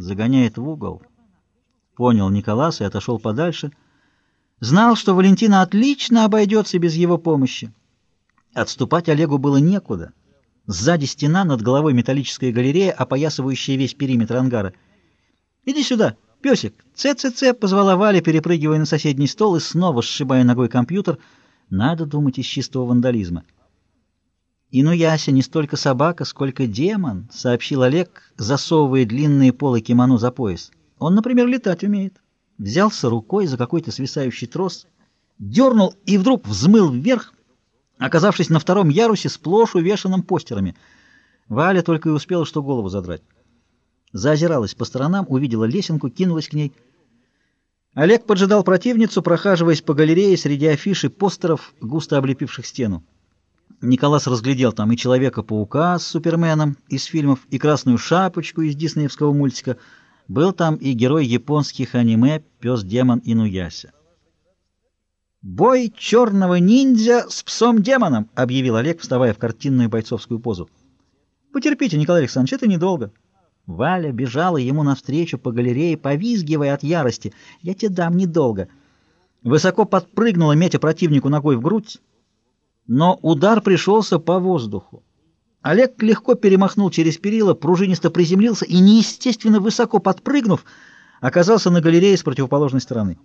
Загоняет в угол. Понял Николас и отошел подальше. Знал, что Валентина отлично обойдется без его помощи. Отступать Олегу было некуда. Сзади стена, над головой металлическая галерея, опоясывающая весь периметр ангара. «Иди сюда, песик!» «Ц-ц-ц!» — позвала Валя, перепрыгивая на соседний стол и снова сшибая ногой компьютер. Надо думать из чистого вандализма. «Инуяся не столько собака, сколько демон», — сообщил Олег, засовывая длинные полы кимоно за пояс. «Он, например, летать умеет». Взялся рукой за какой-то свисающий трос, дернул и вдруг взмыл вверх, оказавшись на втором ярусе сплошь увешанным постерами. Валя только и успела что голову задрать. Заозиралась по сторонам, увидела лесенку, кинулась к ней. Олег поджидал противницу, прохаживаясь по галерее среди афиш и постеров, густо облепивших стену. Николас разглядел там и Человека-паука с Суперменом из фильмов, и Красную Шапочку из диснеевского мультика. Был там и герой японских аниме «Пес-демон Инуяся». «Бой черного ниндзя с псом-демоном!» — объявил Олег, вставая в картинную бойцовскую позу. «Потерпите, Николай Александрович, это недолго». Валя бежала ему навстречу по галерее, повизгивая от ярости. «Я тебе дам недолго». Высоко подпрыгнула, метя противнику ногой в грудь, но удар пришелся по воздуху. Олег легко перемахнул через перила, пружинисто приземлился и, неестественно высоко подпрыгнув, оказался на галерее с противоположной стороны.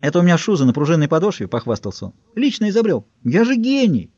«Это у меня шузы на пружинной подошве», — похвастался он. «Лично изобрел. Я же гений.